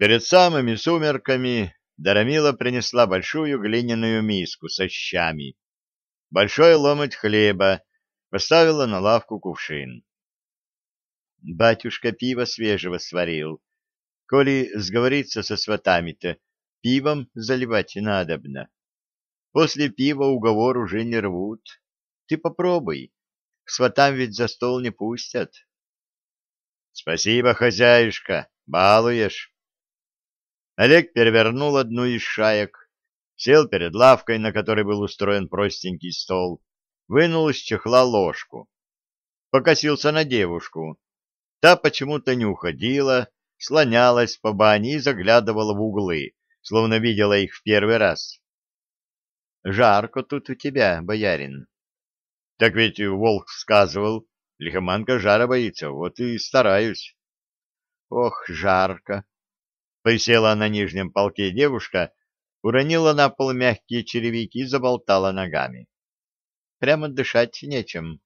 Перед самыми сумерками Дарамила принесла большую глиняную миску со щами, большой ломоть хлеба, поставила на лавку кувшин. Батюшка пиво свежего сварил. Коли сговориться со сватами-то, пивом заливать надобно. После пива уговор уже не рвут. Ты попробуй. К сватам ведь за стол не пустят. Спасибо, хозяюшка, балуешь. Олег перевернул одну из шаек, сел перед лавкой, на которой был устроен простенький стол, вынул из чехла ложку. Покосился на девушку. Та почему-то не уходила, слонялась по бане и заглядывала в углы, словно видела их в первый раз. — Жарко тут у тебя, боярин. — Так ведь волк сказывал, лихоманка жара боится, вот и стараюсь. — Ох, жарко! Присела на нижнем полке девушка, уронила на пол мягкие черевики и заболтала ногами. Прямо дышать нечем.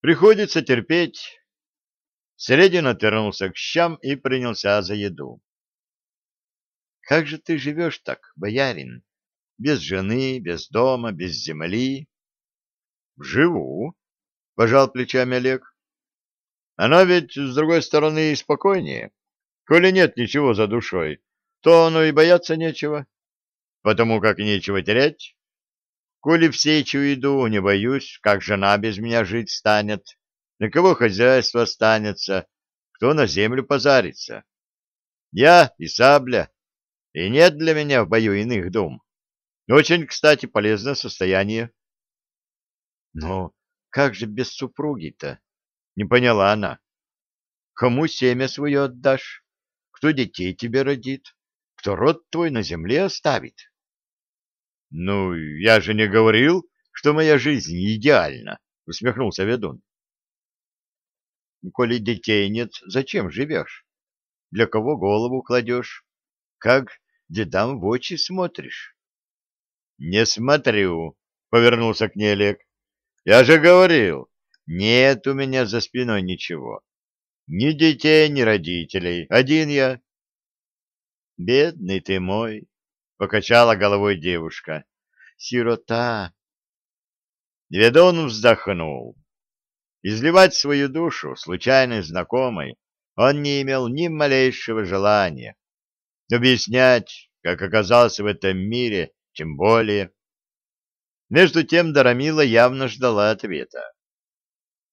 Приходится терпеть. Середин отвернулся к щам и принялся за еду. — Как же ты живешь так, боярин? Без жены, без дома, без земли? — Живу, — пожал плечами Олег. — Она ведь, с другой стороны, и спокойнее. Коли нет ничего за душой, то оно и бояться нечего, потому как нечего терять. Коли в сечу иду, не боюсь, как жена без меня жить станет, на кого хозяйство останется, кто на землю позарится. Я и сабля, и нет для меня в бою иных дум. Очень, кстати, полезное состояние. Но как же без супруги-то? Не поняла она. Кому семя свое отдашь? Кто детей тебе родит, кто род твой на земле оставит. — Ну, я же не говорил, что моя жизнь идеальна, — усмехнулся ведун. — Коли детей нет, зачем живешь? Для кого голову кладешь? Как дедам в очи смотришь? — Не смотрю, — повернулся к ней Олег. — Я же говорил, нет у меня за спиной ничего. Ни детей, ни родителей. Один я. Бедный ты мой, покачала головой девушка. Сирота. Ведун вздохнул. Изливать свою душу случайной знакомой он не имел ни малейшего желания. Объяснять, как оказался в этом мире, тем более. Между тем Дарамила явно ждала ответа.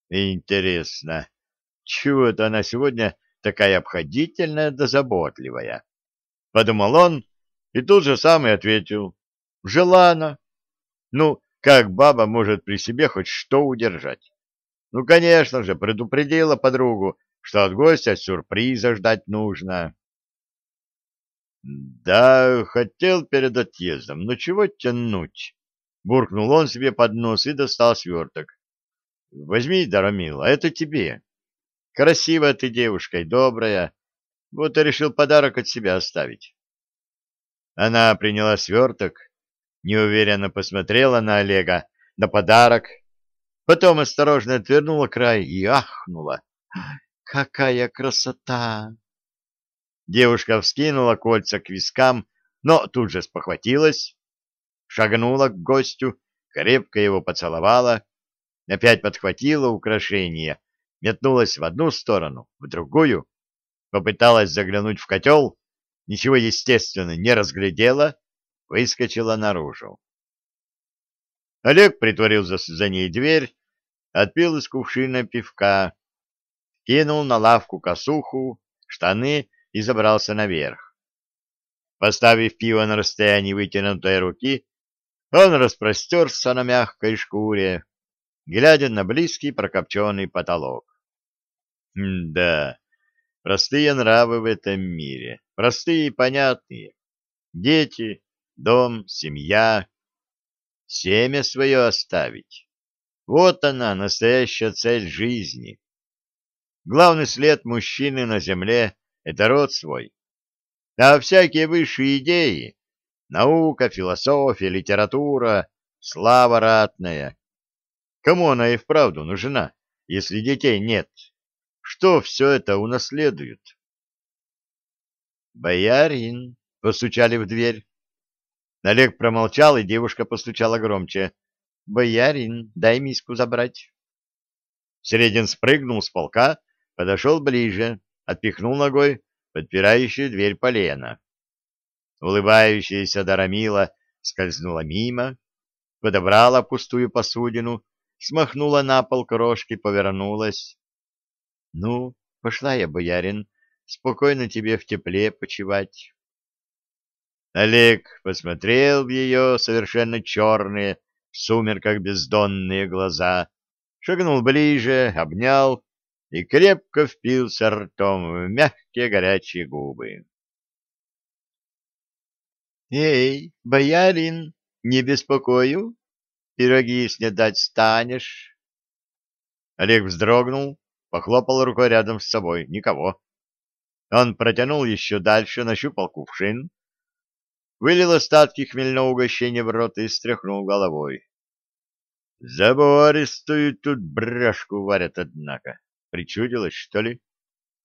Интересно, чего это она сегодня такая обходительная да заботливая? Подумал он и тут же сам и ответил. Желана. Ну, как баба может при себе хоть что удержать? Ну, конечно же, предупредила подругу, что от гостя сюрприза ждать нужно. Да, хотел перед отъездом, но чего тянуть? Буркнул он себе под нос и достал сверток. Возьми, Дарамила, это тебе. Красивая ты девушка и добрая. Вот и решил подарок от себя оставить. Она приняла сверток, неуверенно посмотрела на Олега, на подарок, потом осторожно отвернула край и ахнула. «Какая красота!» Девушка вскинула кольца к вискам, но тут же спохватилась, шагнула к гостю, крепко его поцеловала, опять подхватила украшение метнулась в одну сторону, в другую, попыталась заглянуть в котел, ничего, естественно, не разглядела, выскочила наружу. Олег притворил за, за ней дверь, отпил из кувшина пивка, кинул на лавку косуху, штаны и забрался наверх. Поставив пиво на расстоянии вытянутой руки, он распростерся на мягкой шкуре, глядя на близкий прокопченный потолок да, простые нравы в этом мире, простые и понятные. Дети, дом, семья, семя свое оставить. Вот она, настоящая цель жизни. Главный след мужчины на земле — это род свой. А всякие высшие идеи — наука, философия, литература, слава ратная. Кому она и вправду нужна, если детей нет? Что все это унаследуют. «Боярин!» — постучали в дверь. Олег промолчал, и девушка постучала громче. «Боярин, дай миску забрать». Середин спрыгнул с полка, подошел ближе, отпихнул ногой подпирающую дверь полена. Улыбающаяся Дарамила скользнула мимо, подобрала пустую посудину, смахнула на пол крошки, повернулась. — Ну, пошла я, боярин, спокойно тебе в тепле почевать. Олег посмотрел в ее совершенно черные, в сумерках бездонные глаза, шагнул ближе, обнял и крепко впился ртом в мягкие горячие губы. «Эй, боярин, не беспокою? Пироги снедать станешь?» Олег вздрогнул, похлопал рукой рядом с собой. Никого. Он протянул еще дальше, нащупал кувшин, вылил остатки хмельного угощения в рот и стряхнул головой. Забористую тут брашку варят, однако. Причудилось, что ли?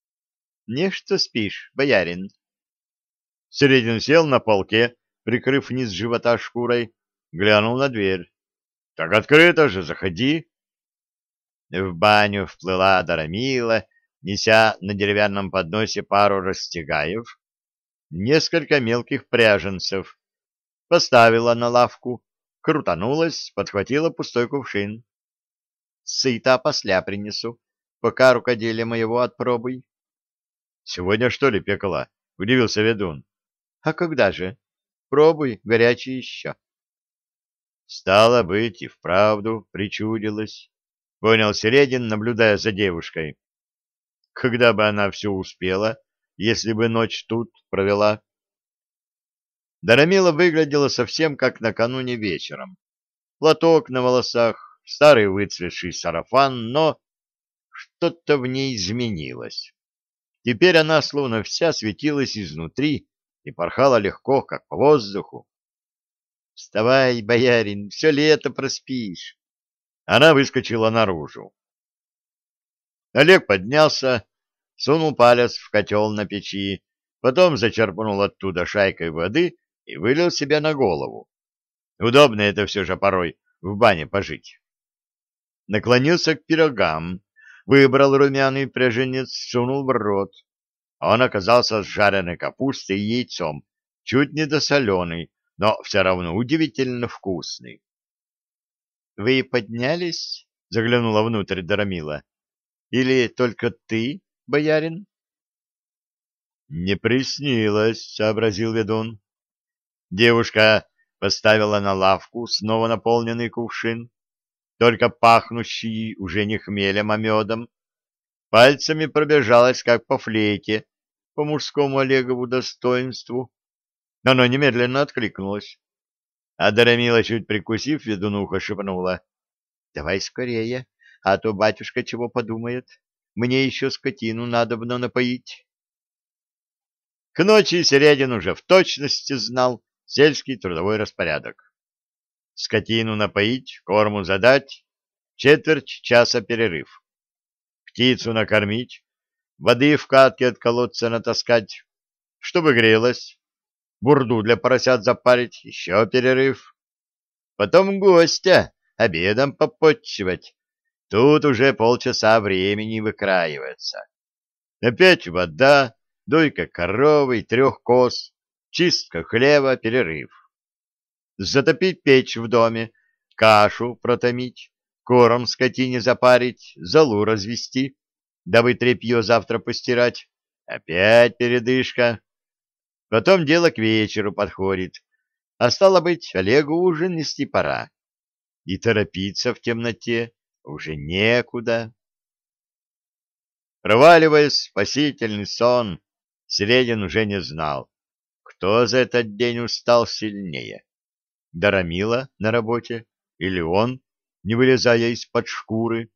— Не что спишь, боярин. Середин сел на полке, прикрыв низ живота шкурой, глянул на дверь. — Так открыто же, заходи. В баню вплыла Дарамила, неся на деревянном подносе пару растягаев, несколько мелких пряженцев, поставила на лавку, крутанулась, подхватила пустой кувшин. Сыта посля принесу, пока рукоделие моего отпробуй. — Сегодня что ли пекла? — удивился ведун. — А когда же? Пробуй, горячий еще. Стало быть, и вправду причудилось, — понял Середин, наблюдая за девушкой. Когда бы она все успела, если бы ночь тут провела? Дарамила выглядела совсем как накануне вечером. Платок на волосах, старый выцветший сарафан, но что-то в ней изменилось. Теперь она словно вся светилась изнутри и порхала легко, как по воздуху. — Вставай, боярин, все лето проспишь. Она выскочила наружу. Олег поднялся, сунул палец в котел на печи, потом зачерпнул оттуда шайкой воды и вылил себе на голову. Удобно это все же порой в бане пожить. Наклонился к пирогам, выбрал румяный пряженец, сунул в рот. Он оказался с жареной капустой и яйцом, чуть не досоленый, но все равно удивительно вкусный. — Вы поднялись? — заглянула внутрь Дарамила. — Или только ты, боярин? — Не приснилось, — сообразил ведун. Девушка поставила на лавку снова наполненный кувшин, только пахнущий уже не хмелем, а медом. Пальцами пробежалась, как по флейте, по мужскому Олегову достоинству. Оно немедленно откликнулось. А Дарамила, чуть прикусив ведунуха, шепнула. — Давай скорее, а то батюшка чего подумает. Мне еще скотину надобно напоить. К ночи Середин уже в точности знал, сельский трудовой распорядок. Скотину напоить, корму задать, четверть часа перерыв. Птицу накормить, воды в катке от колодца натаскать, чтобы грелась, бурду для поросят запарить, еще перерыв. Потом гостя обедом попотчевать. Тут уже полчаса времени выкраивается. Опять вода, дойка коровы, трех коз, чистка хлеба, перерыв. Затопить печь в доме, кашу протомить, корм скотине запарить, залу развести, дабы тряпье завтра постирать. Опять передышка. Потом дело к вечеру подходит. А стало быть, Олегу ужин нести пора. И торопиться в темноте уже некуда. Проваливаясь спасительный сон, Середин уже не знал, кто за этот день устал сильнее? Дарамила на работе или он, не вылезая из-под шкуры?